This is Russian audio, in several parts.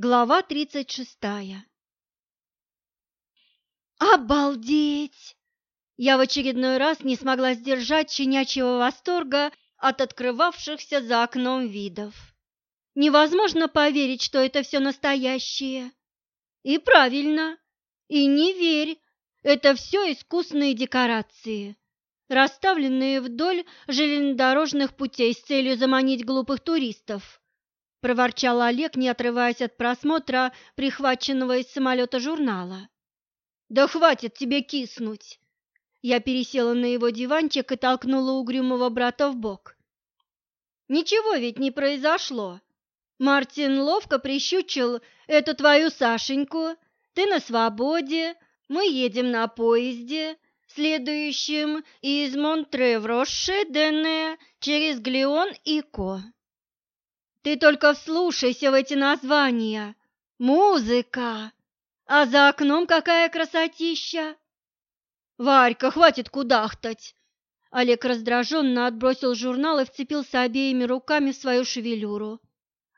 Глава тридцать шестая. Обалдеть! Я в очередной раз не смогла сдержать щенячьего восторга от открывавшихся за окном видов. Невозможно поверить, что это все настоящее. И правильно. И не верь, это все искусные декорации, расставленные вдоль железнодорожных путей с целью заманить глупых туристов – проворчал Олег, не отрываясь от просмотра прихваченного из самолета журнала. «Да хватит тебе киснуть!» Я пересела на его диванчик и толкнула угрюмого брата в бок. «Ничего ведь не произошло. Мартин ловко прищучил эту твою Сашеньку. Ты на свободе, мы едем на поезде, следующем из Монтре в Роше-Дене через Глеон и Ко. Ты только вслушайся в эти названия. Музыка! А за окном какая красотища! Варька, хватит кудахтать! Олег раздраженно отбросил журнал и вцепился обеими руками в свою шевелюру.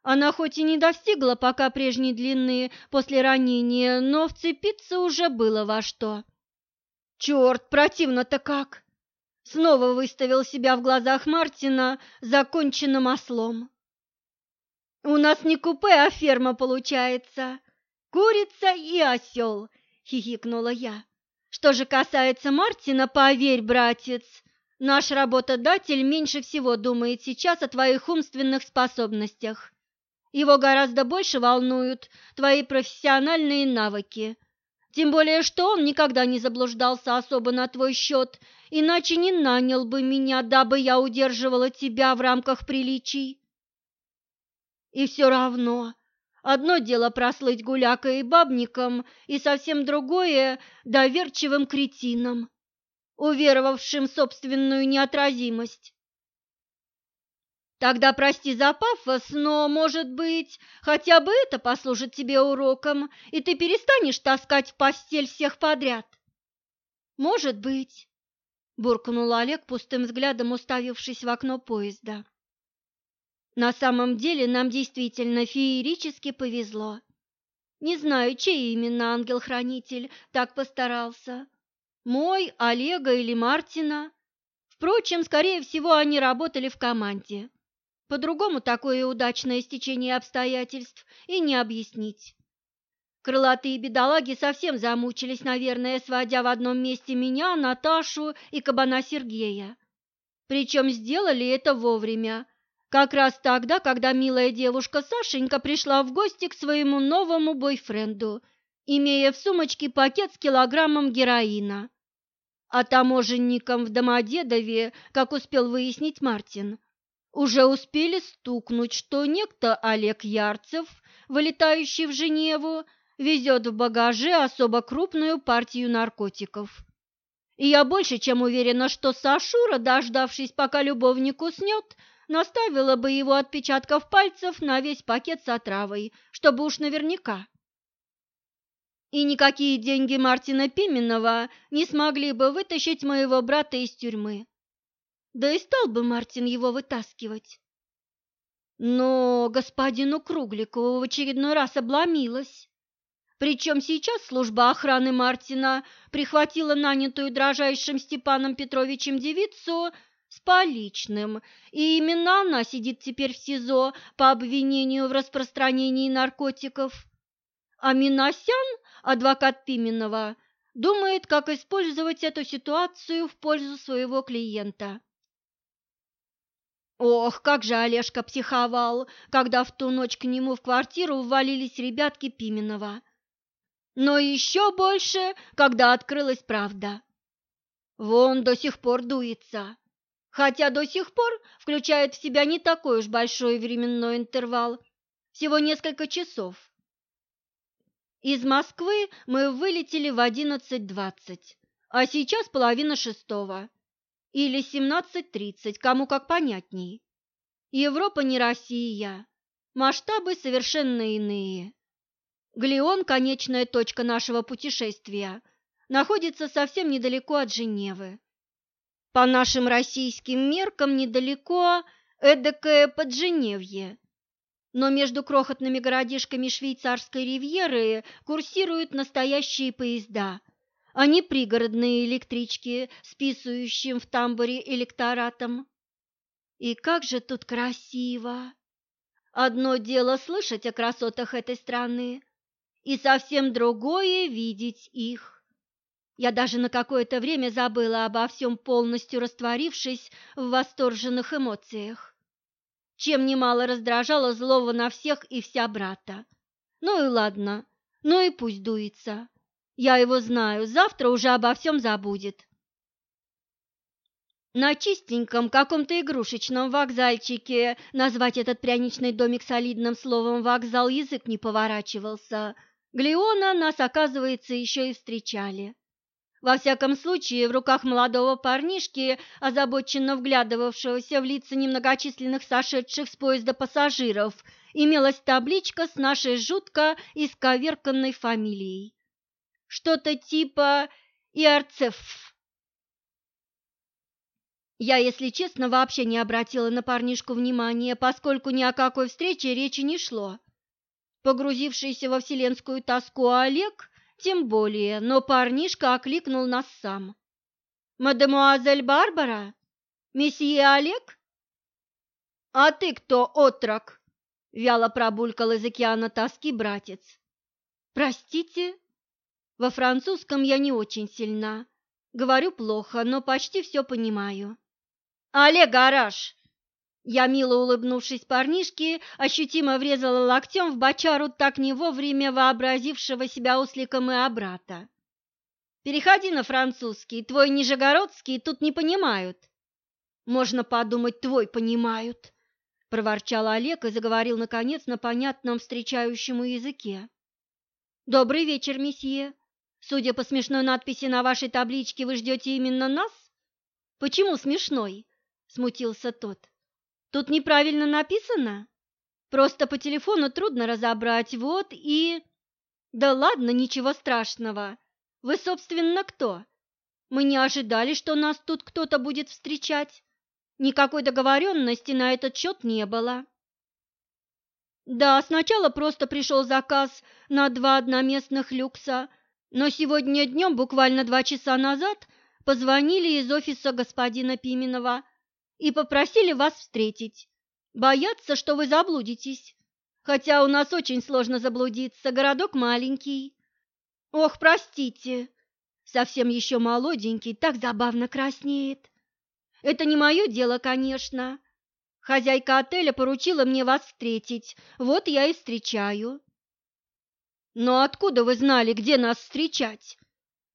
Она хоть и не достигла пока прежней длины после ранения, но вцепиться уже было во что. Черт, противно-то как! Снова выставил себя в глазах Мартина законченным ослом. У нас не купе, а ферма получается. Курица и осел, хихикнула я. Что же касается Мартина, поверь, братец, наш работодатель меньше всего думает сейчас о твоих умственных способностях. Его гораздо больше волнуют твои профессиональные навыки. Тем более, что он никогда не заблуждался особо на твой счет, иначе не нанял бы меня, дабы я удерживала тебя в рамках приличий. И все равно, одно дело прослыть гулякой и бабником, и совсем другое – доверчивым кретином, уверовавшим собственную неотразимость. Тогда прости за пафос, но, может быть, хотя бы это послужит тебе уроком, и ты перестанешь таскать в постель всех подряд. Может быть, буркнул Олег пустым взглядом, уставившись в окно поезда. На самом деле нам действительно феерически повезло. Не знаю, чей именно ангел-хранитель так постарался. Мой, Олега или Мартина. Впрочем, скорее всего, они работали в команде. По-другому такое удачное стечение обстоятельств и не объяснить. Крылатые бедолаги совсем замучились, наверное, сводя в одном месте меня, Наташу и кабана Сергея. Причем сделали это вовремя, как раз тогда, когда милая девушка Сашенька пришла в гости к своему новому бойфренду, имея в сумочке пакет с килограммом героина. А таможенникам в Домодедове, как успел выяснить Мартин, уже успели стукнуть, что некто Олег Ярцев, вылетающий в Женеву, везет в багаже особо крупную партию наркотиков. И я больше чем уверена, что Сашура, дождавшись, пока любовник уснет, наставила бы его отпечатков пальцев на весь пакет с отравой, чтобы уж наверняка. И никакие деньги Мартина Пименова не смогли бы вытащить моего брата из тюрьмы. Да и стал бы Мартин его вытаскивать. Но господину Кругликову в очередной раз обломилась. Причем сейчас служба охраны Мартина прихватила нанятую дрожайшим Степаном Петровичем девицу с поличным, и именно она сидит теперь в СИЗО по обвинению в распространении наркотиков. А Миносян, адвокат Пименова, думает, как использовать эту ситуацию в пользу своего клиента. Ох, как же Олежка психовал, когда в ту ночь к нему в квартиру ввалились ребятки Пименова. Но еще больше, когда открылась правда. Вон до сих пор дуется хотя до сих пор включает в себя не такой уж большой временной интервал, всего несколько часов. Из Москвы мы вылетели в 11.20, а сейчас половина шестого или 17.30, кому как понятней. Европа не Россия, масштабы совершенно иные. Глеон, конечная точка нашего путешествия, находится совсем недалеко от Женевы. По нашим российским меркам недалеко эдакое Подженевье. но между крохотными городишками швейцарской ривьеры курсируют настоящие поезда, а не пригородные электрички с писающим в тамбуре электоратом. И как же тут красиво! Одно дело слышать о красотах этой страны, и совсем другое видеть их. Я даже на какое-то время забыла обо всем, полностью растворившись в восторженных эмоциях, чем немало раздражало злого на всех и вся брата. Ну и ладно, ну и пусть дуется. Я его знаю, завтра уже обо всем забудет. На чистеньком каком-то игрушечном вокзальчике назвать этот пряничный домик солидным словом «вокзал» язык не поворачивался. Глеона нас, оказывается, еще и встречали. Во всяком случае, в руках молодого парнишки, озабоченно вглядывавшегося в лица немногочисленных сошедших с поезда пассажиров, имелась табличка с нашей жутко исковерканной фамилией. Что-то типа Иарцеф. Я, если честно, вообще не обратила на парнишку внимания, поскольку ни о какой встрече речи не шло. Погрузившийся во вселенскую тоску Олег тем более, но парнишка окликнул нас сам. «Мадемуазель Барбара? Месье Олег?» «А ты кто, отрок?» — вяло пробулькал из океана тоски братец. «Простите, во французском я не очень сильна. Говорю плохо, но почти все понимаю». «Олег Гараж, я, мило улыбнувшись парнишке, ощутимо врезала локтем в бочару так не вовремя вообразившего себя усликом и обрата. «Переходи на французский, твой нижегородский тут не понимают». «Можно подумать, твой понимают», — проворчал Олег и заговорил, наконец, на понятном встречающему языке. «Добрый вечер, месье. Судя по смешной надписи на вашей табличке, вы ждете именно нас?» «Почему смешной?» — смутился тот. Тут неправильно написано? Просто по телефону трудно разобрать, вот и... Да ладно, ничего страшного. Вы, собственно, кто? Мы не ожидали, что нас тут кто-то будет встречать. Никакой договоренности на этот счет не было. Да, сначала просто пришел заказ на два одноместных люкса, но сегодня днем, буквально два часа назад, позвонили из офиса господина Пименова и попросили вас встретить. Боятся, что вы заблудитесь. Хотя у нас очень сложно заблудиться, городок маленький. Ох, простите, совсем еще молоденький, так забавно краснеет. Это не мое дело, конечно. Хозяйка отеля поручила мне вас встретить, вот я и встречаю. Но откуда вы знали, где нас встречать?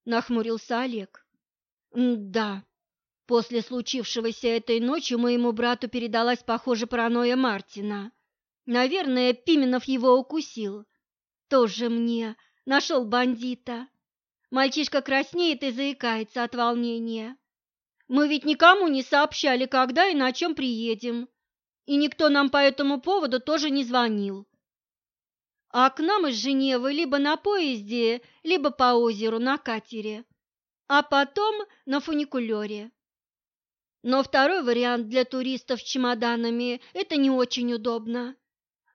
Нахмурился Олег. Да, После случившегося этой ночью моему брату передалась, похоже, паранойя Мартина. Наверное, Пименов его укусил. Тоже мне нашел бандита. Мальчишка краснеет и заикается от волнения. Мы ведь никому не сообщали, когда и на чем приедем, и никто нам по этому поводу тоже не звонил. А к нам из Женевы либо на поезде, либо по озеру на катере, а потом на фуникулере. Но второй вариант для туристов с чемоданами – это не очень удобно.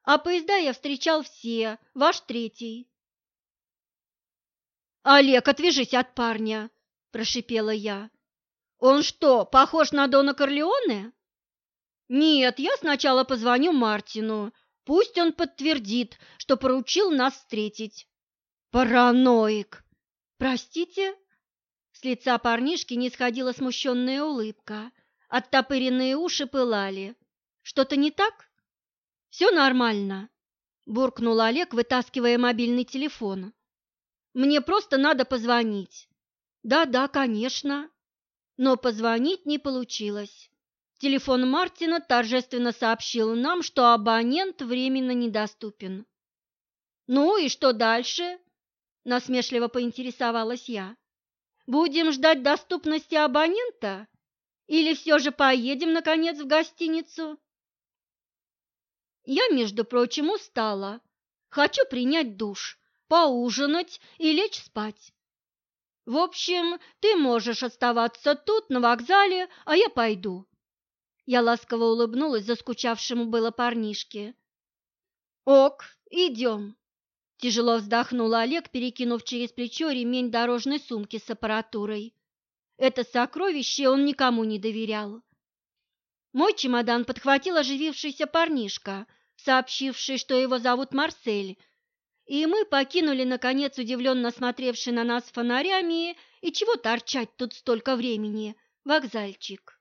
А поезда я встречал все, ваш третий. «Олег, отвяжись от парня!» – прошипела я. «Он что, похож на Дона Корлеоне?» «Нет, я сначала позвоню Мартину. Пусть он подтвердит, что поручил нас встретить». «Параноик!» «Простите?» С лица парнишки не сходила смущенная улыбка. Оттопыренные уши пылали. Что-то не так? Все нормально, буркнул Олег, вытаскивая мобильный телефон. Мне просто надо позвонить. Да-да, конечно. Но позвонить не получилось. Телефон Мартина торжественно сообщил нам, что абонент временно недоступен. «Ну и что дальше?» – насмешливо поинтересовалась я. «Будем ждать доступности абонента или все же поедем, наконец, в гостиницу? Я, между прочим, устала. Хочу принять душ, поужинать и лечь спать. В общем, ты можешь оставаться тут, на вокзале, а я пойду. Я ласково улыбнулась заскучавшему было парнишке. Ок, идем. Тяжело вздохнул Олег, перекинув через плечо ремень дорожной сумки с аппаратурой. Это сокровище он никому не доверял. Мой чемодан подхватил оживившийся парнишка, сообщивший, что его зовут Марсель, и мы покинули, наконец, удивленно смотревший на нас фонарями, и чего торчать тут столько времени, вокзальчик.